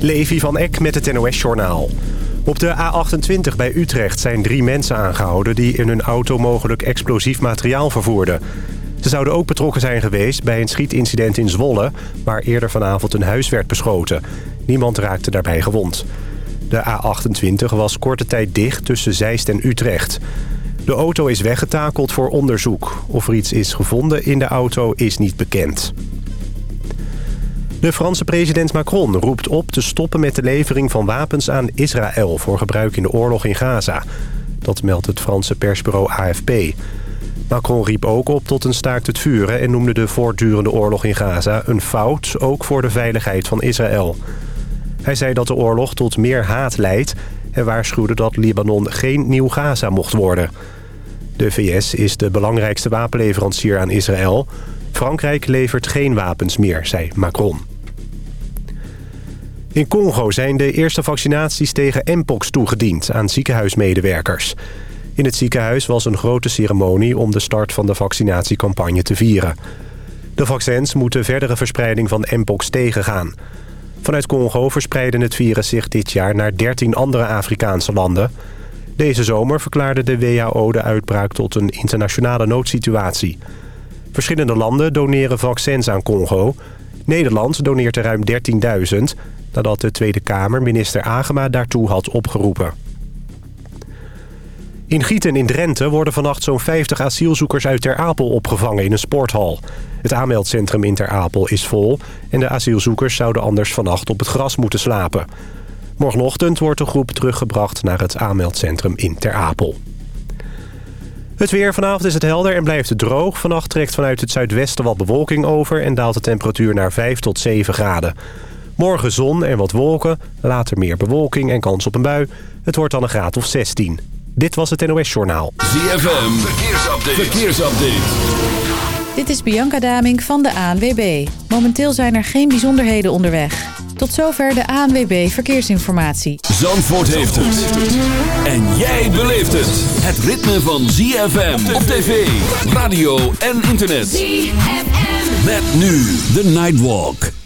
Levi van Eck met het NOS-journaal. Op de A28 bij Utrecht zijn drie mensen aangehouden... die in hun auto mogelijk explosief materiaal vervoerden. Ze zouden ook betrokken zijn geweest bij een schietincident in Zwolle... waar eerder vanavond een huis werd beschoten. Niemand raakte daarbij gewond. De A28 was korte tijd dicht tussen Zeist en Utrecht. De auto is weggetakeld voor onderzoek. Of er iets is gevonden in de auto is niet bekend. De Franse president Macron roept op te stoppen met de levering van wapens aan Israël... voor gebruik in de oorlog in Gaza. Dat meldt het Franse persbureau AFP. Macron riep ook op tot een staakt het vuren... en noemde de voortdurende oorlog in Gaza een fout... ook voor de veiligheid van Israël. Hij zei dat de oorlog tot meer haat leidt... en waarschuwde dat Libanon geen nieuw Gaza mocht worden. De VS is de belangrijkste wapenleverancier aan Israël... Frankrijk levert geen wapens meer, zei Macron. In Congo zijn de eerste vaccinaties tegen mpox toegediend aan ziekenhuismedewerkers. In het ziekenhuis was een grote ceremonie om de start van de vaccinatiecampagne te vieren. De vaccins moeten verdere verspreiding van mpox tegengaan. Vanuit Congo verspreidde het virus zich dit jaar naar 13 andere Afrikaanse landen. Deze zomer verklaarde de WHO de uitbraak tot een internationale noodsituatie. Verschillende landen doneren vaccins aan Congo. Nederland doneert er ruim 13.000... nadat de Tweede Kamer minister Agema daartoe had opgeroepen. In Gieten in Drenthe worden vannacht zo'n 50 asielzoekers uit Ter Apel opgevangen in een sporthal. Het aanmeldcentrum in Ter Apel is vol... en de asielzoekers zouden anders vannacht op het gras moeten slapen. Morgenochtend wordt de groep teruggebracht naar het aanmeldcentrum in Ter Apel. Het weer vanavond is het helder en blijft het droog. Vannacht trekt vanuit het zuidwesten wat bewolking over... en daalt de temperatuur naar 5 tot 7 graden. Morgen zon en wat wolken, later meer bewolking en kans op een bui. Het wordt dan een graad of 16. Dit was het NOS Journaal. ZFM, verkeersupdate. verkeersupdate. Dit is Bianca Daming van de ANWB. Momenteel zijn er geen bijzonderheden onderweg. Tot zover de ANWB Verkeersinformatie. Zandvoort heeft het. En jij beleeft het. Het ritme van ZFM op tv, radio en internet. ZFM. Met nu de Nightwalk.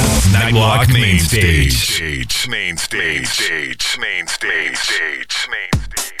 Nightwalk Main Stage. Main Stage. Main Stage. Main Stage. Main Stage. Goedenavond en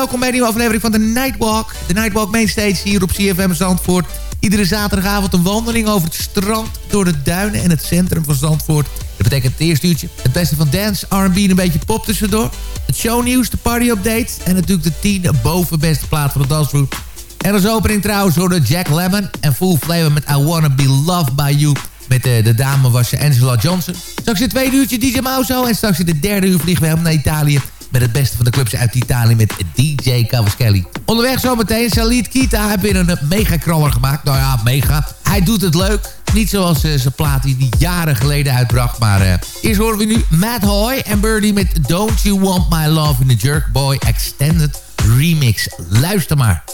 welkom bij een nieuwe aflevering van de Nightwalk. De Nightwalk Mainstage hier op CFM Zandvoort. Iedere zaterdagavond een wandeling over het strand, door de duinen en het centrum van Zandvoort. Dat betekent het eerste uurtje. Het beste van dance, R&B en een beetje pop tussendoor. Het shownieuws, de party-update en natuurlijk de tien bovenbeste plaat van de dansvloer. En als opening trouwens de Jack Lemmon en Full Flavor met I Wanna Be Loved By You. Met de, de dame was Angela Johnson. Straks het tweede uurtje DJ Mauso en straks in de derde uur vliegen we helemaal naar Italië met het beste van de clubs uit Italië met DJ Cavaschelli. Onderweg zometeen, Salit Kita heeft weer een mega kraller gemaakt. Nou ja, mega. Hij doet het leuk. Niet zoals uh, zijn plaat die hij jaren geleden uitbracht. Maar uh, eerst horen we nu Matt Hoy en Birdie met Don't You Want My Love in the Jerk Boy Extended Remix. Luister maar.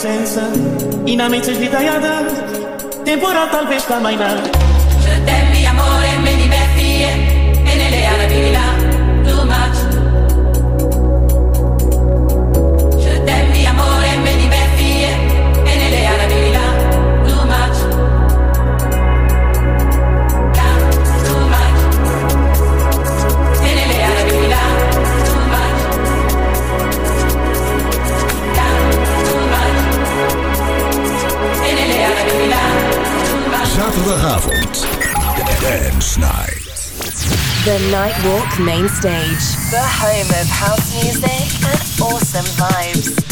presență Inamență sditaiadă Temporal talvez ca mai înalt Je t'aime mi amore, me divertie eh, E nelle arabili la Night. The Nightwalk Main Stage. The home of house music and awesome vibes.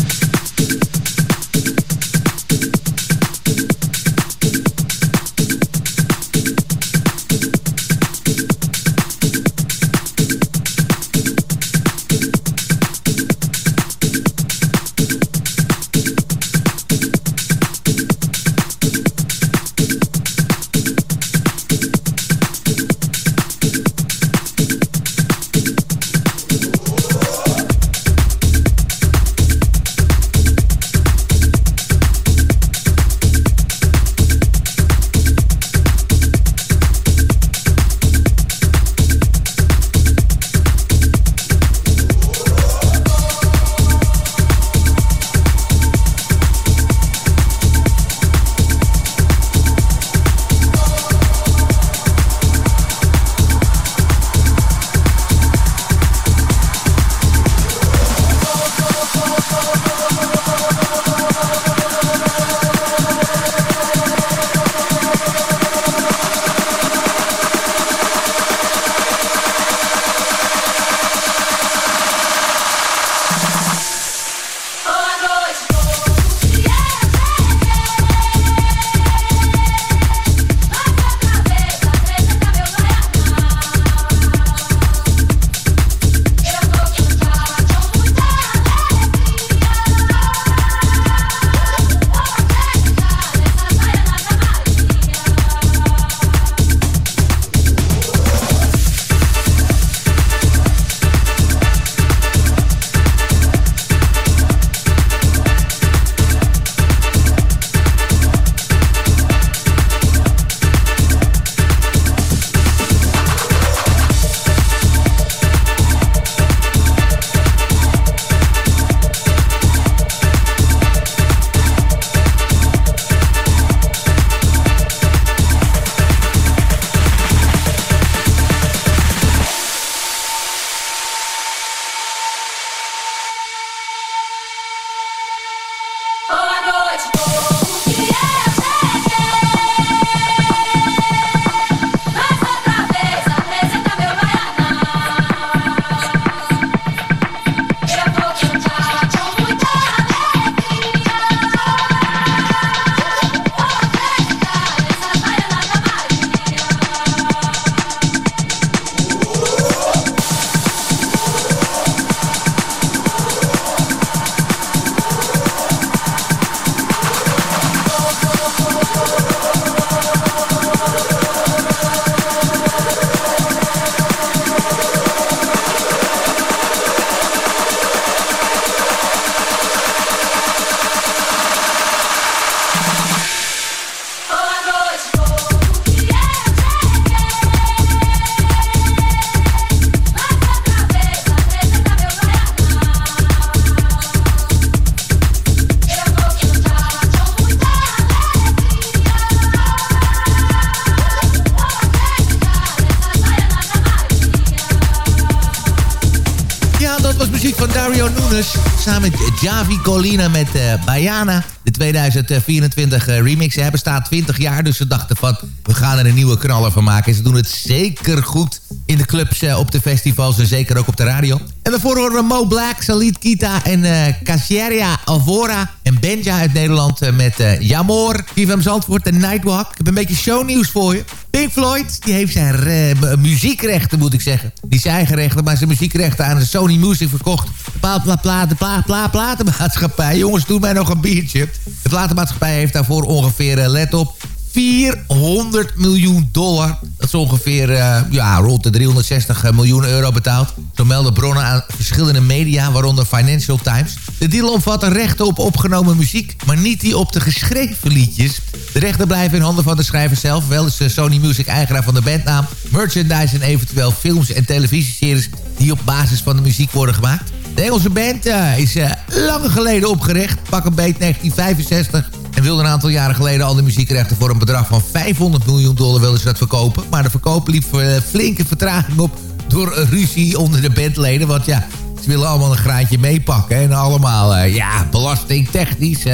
Javi Colina met uh, Bayana. De 2024 uh, remix. Ze hebben staat 20 jaar, dus ze dachten van... we gaan er een nieuwe knaller van maken. En ze doen het zeker goed in de clubs, uh, op de festivals... en zeker ook op de radio. En daarvoor horen we Mo Black, Salit Kita en uh, Casieria Alvora... en Benja uit Nederland met Jamor. Vivam Zandvoort, de Nightwalk. Ik heb een beetje shownieuws voor je. Pink Floyd, die heeft zijn muziekrechten, moet ik zeggen. Die zijn eigen rechten, maar zijn muziekrechten aan Sony Music verkocht. Pla, pla, pla, de pla, pla, platenmaatschappij. Jongens, doe mij nog een biertje. De platenmaatschappij heeft daarvoor ongeveer, let op... 400 miljoen dollar. Dat is ongeveer uh, ja, rond de 360 miljoen euro betaald. Zo melden bronnen aan verschillende media, waaronder Financial Times. De deal omvat rechten op opgenomen muziek, maar niet die op de geschreven liedjes. De rechten blijven in handen van de schrijver zelf. Wel is Sony Music eigenaar van de bandnaam, merchandise en eventueel films en televisieseries die op basis van de muziek worden gemaakt. De Engelse band uh, is uh, lang geleden opgericht, pak een beet 1965... En wilde een aantal jaren geleden al de muziekrechten voor een bedrag van 500 miljoen dollar wilden ze dat verkopen. Maar de verkoop liep uh, flinke vertraging op door ruzie onder de bandleden. Want ja, ze willen allemaal een graantje meepakken. En allemaal, ja, belastingtechnisch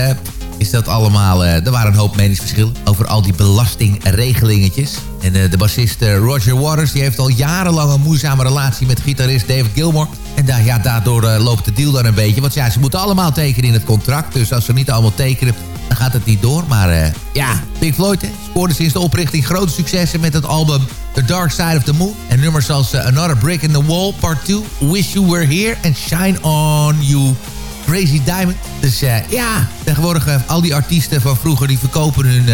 is dat allemaal... er waren een hoop meningsverschillen over al die belastingregelingetjes. En de bassist Roger Waters die heeft al jarenlang een moeizame relatie met gitarist David Gilmour. En daar, daardoor loopt de deal dan een beetje. Want ja, ze moeten allemaal tekenen in het contract. Dus als ze niet allemaal tekenen, dan gaat het niet door. Maar ja, Pink Floyd hè, scoorde sinds de oprichting grote successen met het album The Dark Side of the Moon. En nummers als Another Brick in the Wall, Part 2, Wish You Were Here en Shine On You. Crazy Diamond. Dus ja, tegenwoordig al die artiesten van vroeger... die verkopen hun,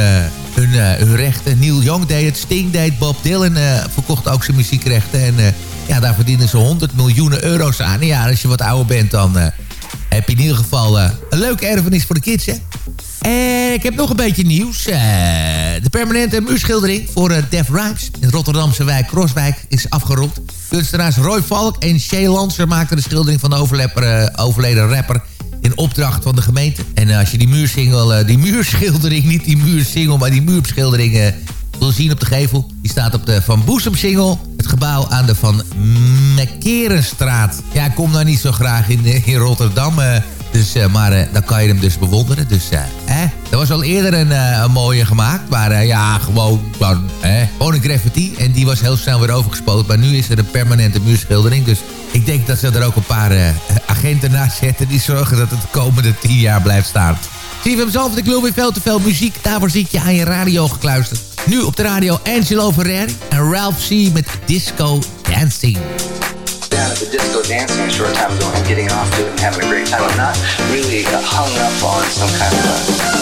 hun, hun rechten. Neil Young deed het, Sting deed Bob Dylan verkocht ook zijn muziekrechten. En ja, daar verdienen ze 100 miljoen euro's aan. En ja, als je wat ouder bent, dan heb je in ieder geval een leuke erfenis voor de kids, hè? En ik heb nog een beetje nieuws. Uh, de permanente muurschildering voor Def Rhymes in Rotterdamse wijk Crosswijk is afgerond. Kunstenaars Roy Valk en Shay Lancer maakten de schildering van de overleden rapper in opdracht van de gemeente. En als je die muursingel, die muurschildering, niet die muursingel, maar die muurschildering wil zien op de gevel. Die staat op de Van Boesemsingel. Het gebouw aan de Van Mekkerenstraat. Ja, kom daar niet zo graag in, in Rotterdam. Dus, uh, maar uh, dan kan je hem dus bewonderen. Dus, eh, er was al eerder een, een mooie gemaakt. Maar ja, gewoon, gewoon, gewoon een graffiti. En die was heel snel weer overgespoten. Maar nu is er een permanente muurschildering. Dus ik denk dat ze er ook een paar agenten naast zetten... die zorgen dat het de komende tien jaar blijft staan. Zie hem zelf, ik wil weer veel te veel muziek. Daarvoor zit je aan je radio gekluisterd. Nu op de radio Angelo Ferreri en Ralph C. met Disco Dancing. The disco dancing a short time ago and getting off to it and having a great time. I'm not really uh, hung up on some kind of a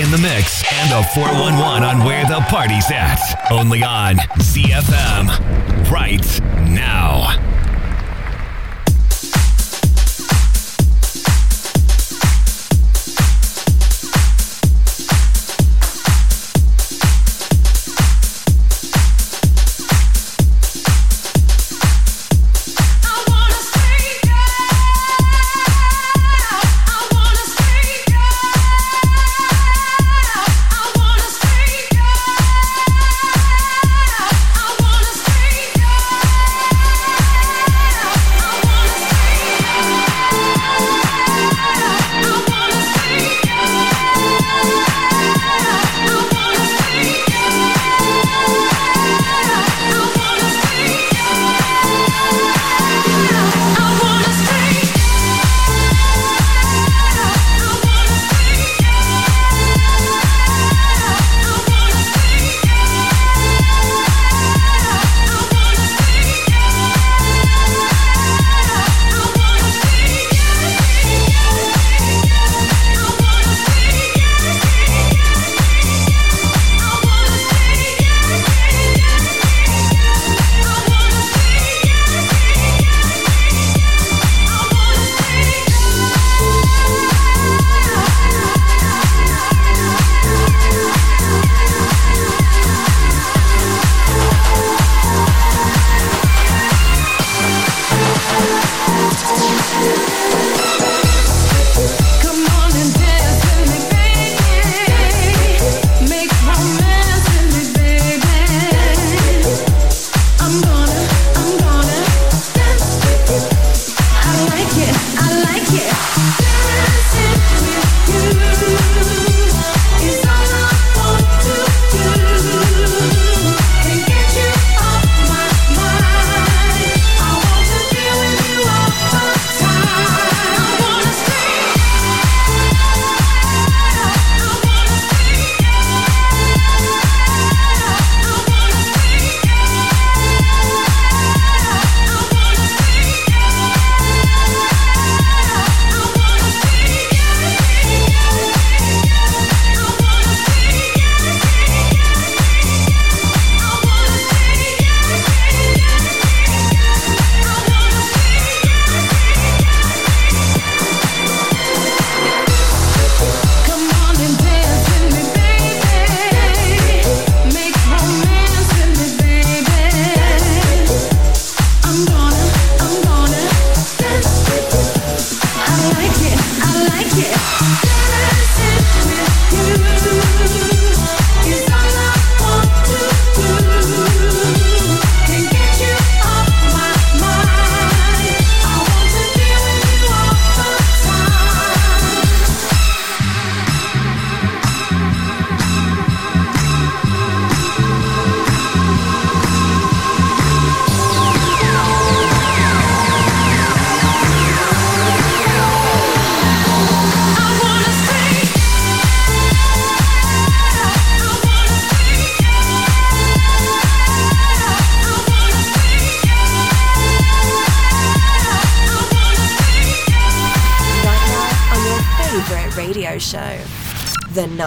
in the mix, and a 411 on where the party's at. Only on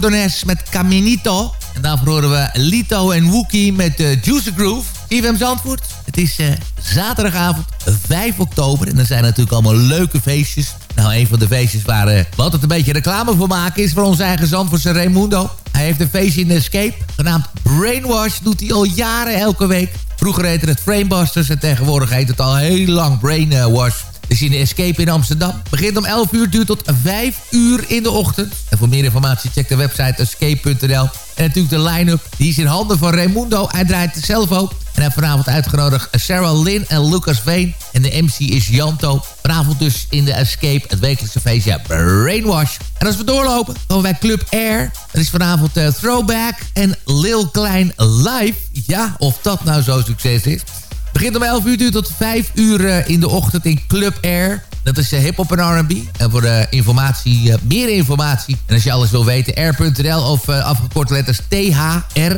Met Caminito. En daarvoor horen we Lito en Wookie met uh, Juicy Groove. IFM Zandvoort. Het is uh, zaterdagavond 5 oktober. En er zijn natuurlijk allemaal leuke feestjes. Nou, een van de feestjes waar uh, we altijd een beetje reclame voor maken... is voor onze eigen Zandvoortse Raimundo. Hij heeft een feestje in de Escape. Genaamd Brainwash. Doet hij al jaren elke week. Vroeger heette het Framebusters. En tegenwoordig heet het al heel lang Brainwash. Dus in de Escape in Amsterdam. Begint om 11 uur, duurt tot 5 uur in de ochtend. En voor meer informatie check de website escape.nl. En natuurlijk de line-up, die is in handen van Raimundo. Hij draait zelf ook. En hij vanavond uitgenodigd Sarah Lynn en Lucas Veen. En de MC is Janto. Vanavond dus in de Escape, het wekelijkse feestje Brainwash. En als we doorlopen, komen wij Club Air. Dat is vanavond uh, Throwback en Lil Klein live. Ja, of dat nou zo succes is. Begint om 11 uur, tot 5 uur eh, in de ochtend in Club Air. Dat is uh, hip-hop en RB. En voor de informatie, uh, meer informatie. En als je alles wil weten, r.nl of afgekort letters thrwbck.nl.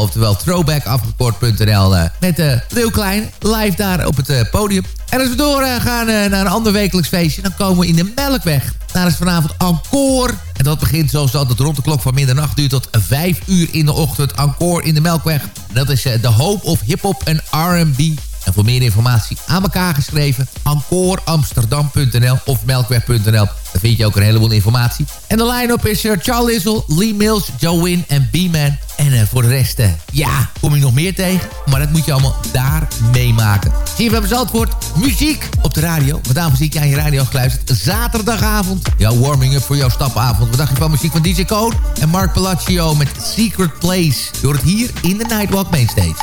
Oftewel throwback afgekort.nl. met uh, Leo Klein live daar op het podium. En als we doorgaan uh, naar een ander wekelijks feestje... dan komen we in de Melkweg. Daar is vanavond Encore. En dat begint zoals altijd rond de klok van middernacht uur tot 5 uur in de ochtend. Encore in de Melkweg. En dat is uh, de Hope of Hip Hop en R&B. En voor meer informatie aan elkaar geschreven... encoreamsterdam.nl of melkweg.nl. Daar vind je ook een heleboel informatie. En de line-up is er Charles Lissel, Lee Mills, Joe Win en B-Man. En uh, voor de rest, uh, ja, kom je nog meer tegen. Maar dat moet je allemaal daar meemaken. Zie je, we hebben antwoord. Muziek op de radio. Vandaag zie ik aan je radio geluisterd. Zaterdagavond. Jouw warming-up voor jouw stapavond. Wat dacht je van muziek van DJ Code? En Mark Palacio met Secret Place. Door het hier in de Nightwalk Mainstage.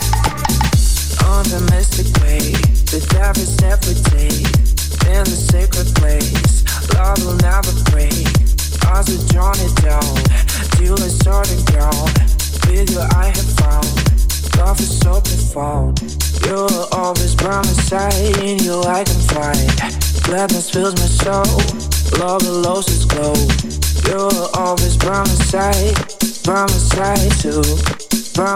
On the mystic way, the devils every day. In the sacred place, love will never break. As we drawn it down, it's starting ground. With you I have found, love is so profound. You're always by my side, in you I can find. Gladness fills my soul, love lose its glow. You're always by my side, by my side too, by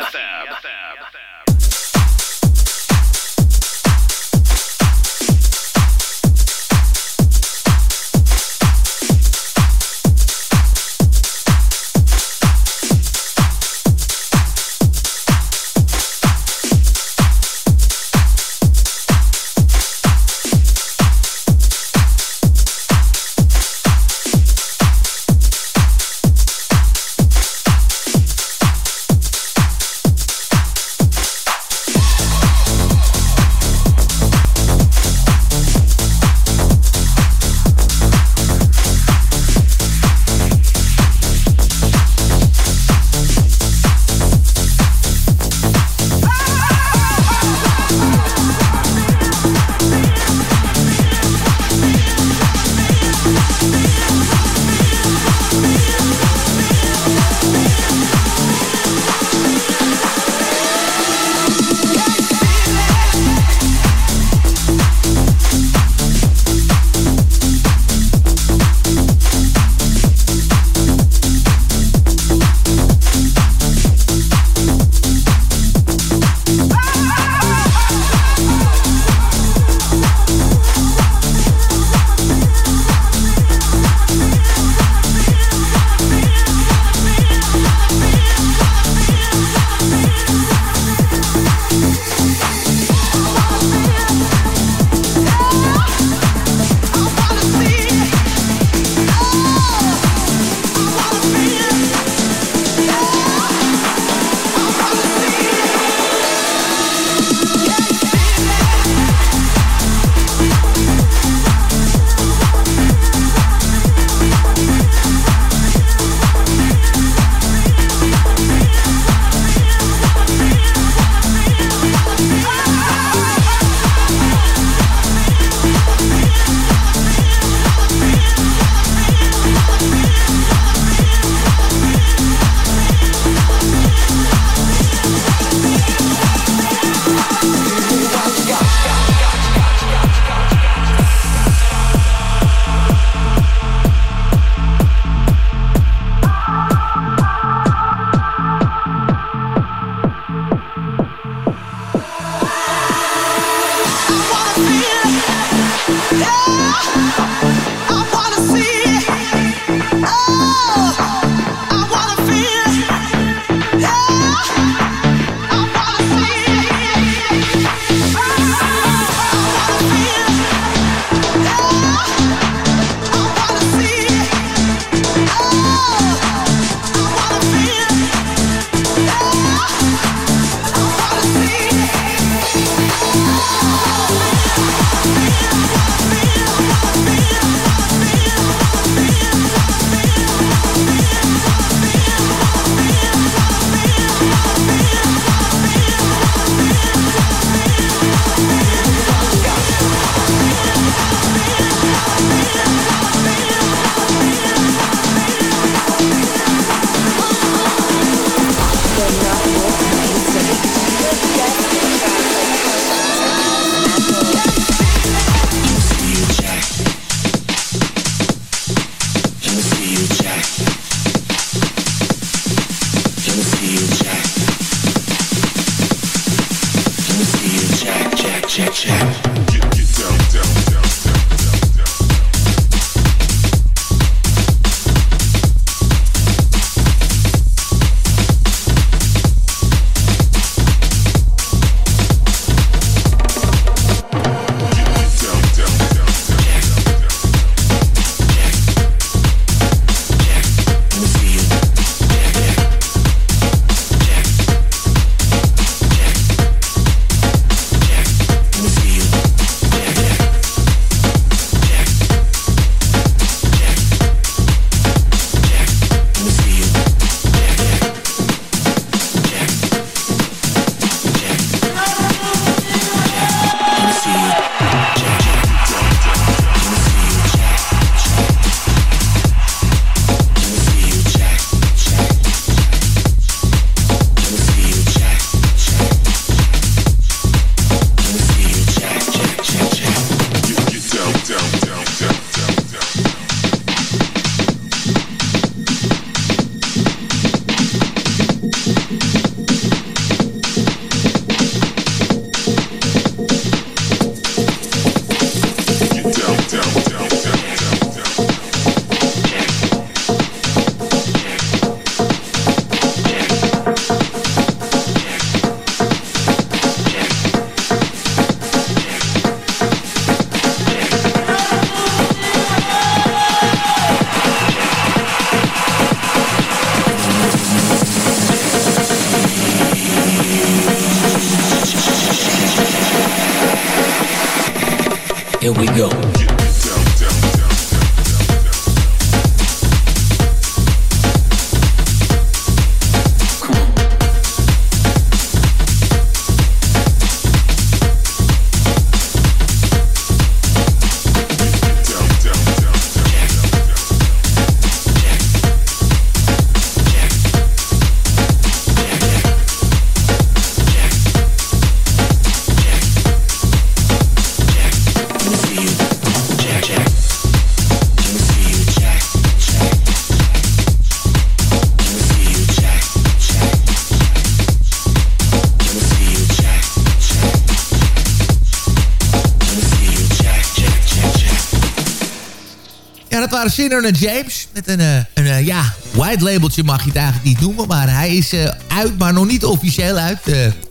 Sinner en James. Met een, uh, een uh, ja, white labeltje mag je het eigenlijk niet noemen. Maar hij is uh, uit, maar nog niet officieel uit.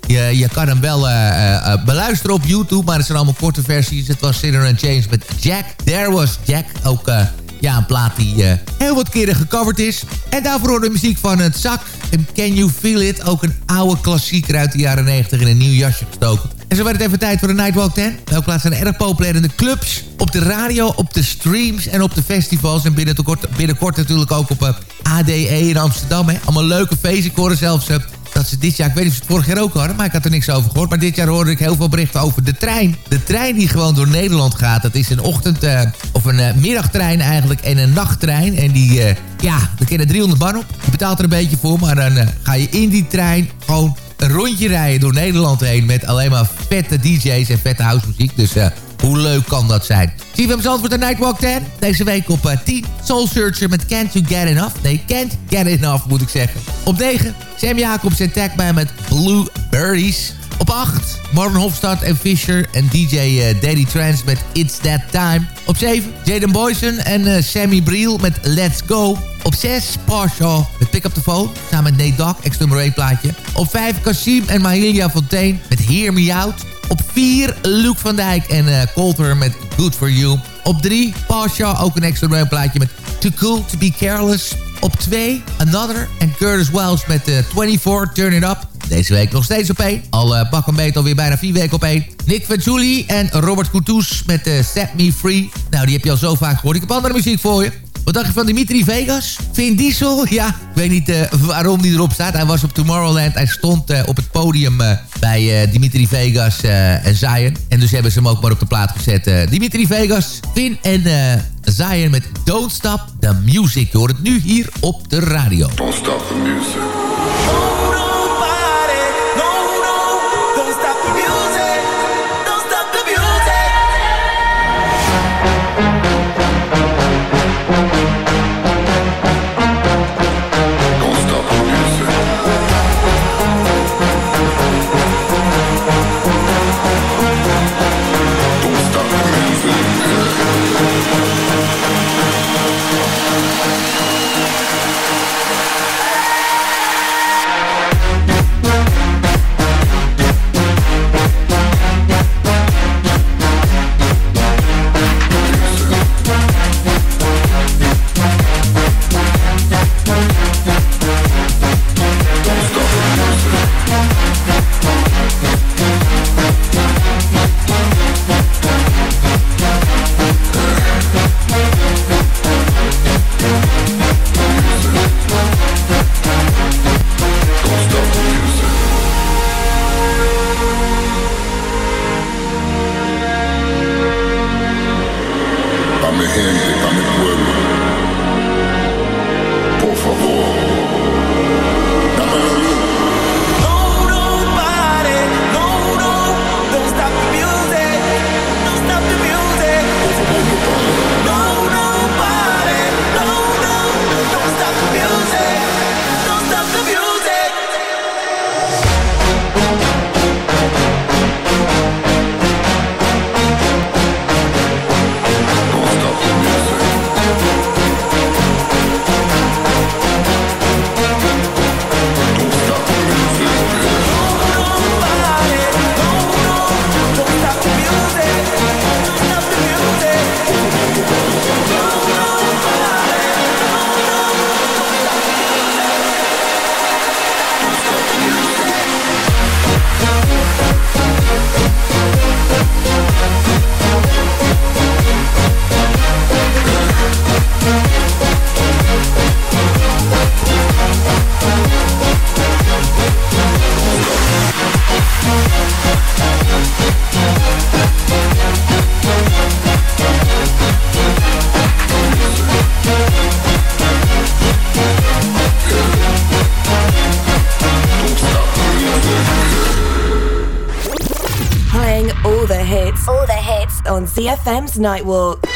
je, je kan hem wel beluisteren op YouTube. Maar het zijn allemaal korte versies. Het was Sinner en James met Jack. There was Jack. Ook ja, een plaat die heel wat keren gecoverd is. En daarvoor de muziek van het zak. Can You Feel It? Ook een oude klassieker uit de jaren 90 in een nieuw jasje gestoken. En zo werd het even tijd voor de Nightwalk 10. Welke plaatsen zijn erg populair in de clubs, op de radio, op de streams en op de festivals. En binnenkort, binnenkort natuurlijk ook op eh, ADE in Amsterdam. Hè. Allemaal leuke feesten. Ik hoorde zelfs uh, dat ze dit jaar, ik weet niet of ze het vorig jaar ook hadden... maar ik had er niks over gehoord. Maar dit jaar hoorde ik heel veel berichten over de trein. De trein die gewoon door Nederland gaat. Dat is een ochtend- uh, of een middagtrein eigenlijk en een nachttrein. En die, ja, daar kennen 300 man op. Je betaalt er een beetje voor, maar dan ga je in die trein gewoon een rondje rijden door Nederland heen... met alleen maar vette DJ's en vette housemuziek. Dus hoe leuk kan dat zijn? Hem voor de Nightwalk 10? Deze week op uh, 10. Soul Searcher met Can't You Get Enough? Nee, Can't Get Enough moet ik zeggen. Op 9. Sam Jacobs en Tag bij met Blue Birdies. Op 8. Marvin Hofstad en Fisher en DJ eh, Daddy Trance met It's That Time. Op 7. Jaden Boyson en uh, Sammy Briel met Let's Go. Op 6 Parshaw met Pick Up The Phone. Samen met Nate Dogg, ex-nummer 1 plaatje. Op 5 Kasim en Mahilia Fontaine met Hear Me Out. Op 4 Luke van Dijk en uh, Coulter met Good For You. Op 3 Parshaw, ook een extra 1 plaatje met Too Cool To Be Careless. Op 2 Another en Curtis Wells met uh, 24 Turn It Up. Deze week nog steeds op 1. Al uh, pak een beet alweer bijna 4 weken op 1. Nick Julie en Robert Coutous met uh, Set Me Free. Nou, die heb je al zo vaak gehoord. Ik heb andere muziek voor je. Wat dacht je van Dimitri Vegas? Vin Diesel? Ja, ik weet niet uh, waarom die erop staat. Hij was op Tomorrowland. Hij stond uh, op het podium uh, bij Dimitri Vegas en Zion. En dus hebben ze hem ook maar op de plaat gezet. Dimitri Vegas, Vin en Zion met Don't Stop the Music. Je hoort het nu hier op de radio. Don't stop the music. Hits on ZFM's Nightwalk.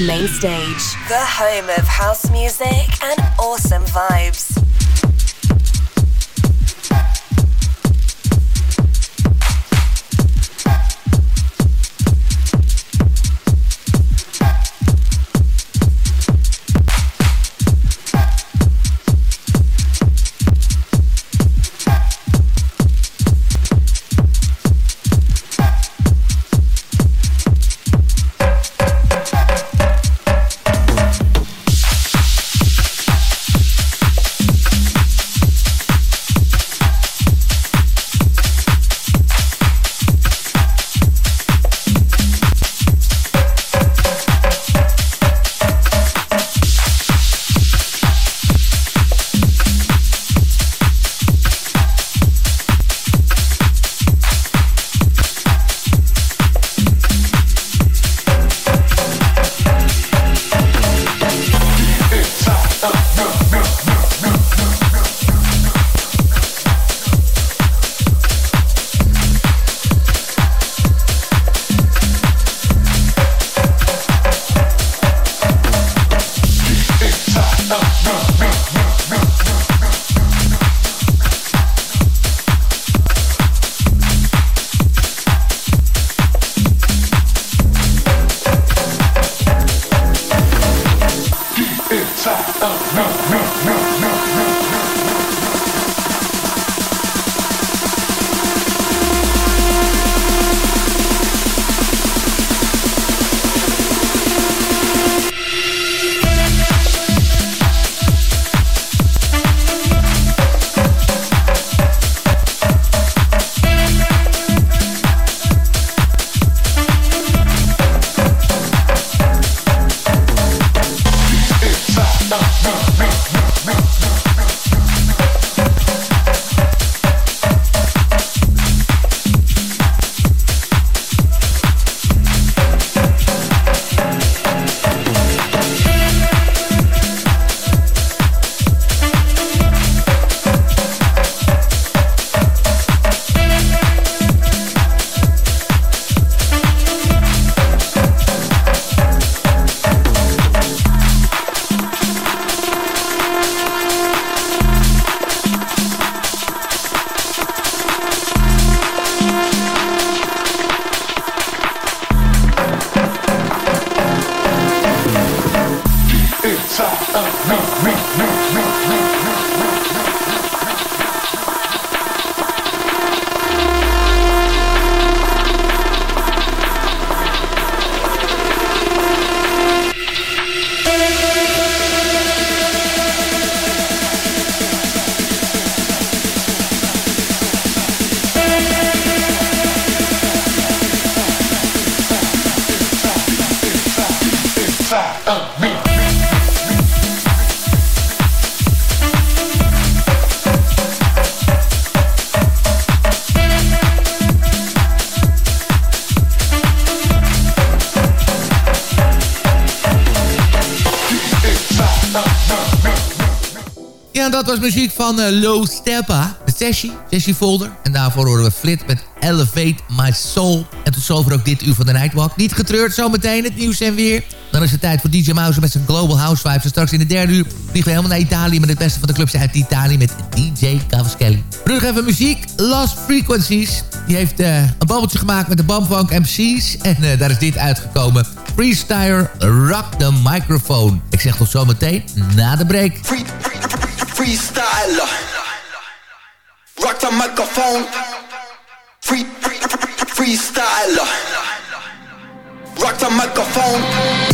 Main Stage, the home of house music and awesome vibes. Muziek van uh, Low Steppa. De Sessie, Sessie Folder. En daarvoor horen we Flit met Elevate My Soul. En tot zover ook dit uur van de Nightwalk. Niet getreurd, zometeen het nieuws en weer. Dan is het tijd voor DJ Mouse met zijn Global House Vibes. En straks in de derde uur vliegen we helemaal naar Italië... met het beste van de clubs uit Italië met DJ Cavaschelli. Terug even muziek. Lost Frequencies. Die heeft uh, een babbeltje gemaakt met de Bamfunk MC's. En uh, daar is dit uitgekomen. Freestyle Rock the Microphone. Ik zeg tot zometeen na de break. Free, freestyle. Rock the microphone. Free, free, freestyle. Rock the microphone.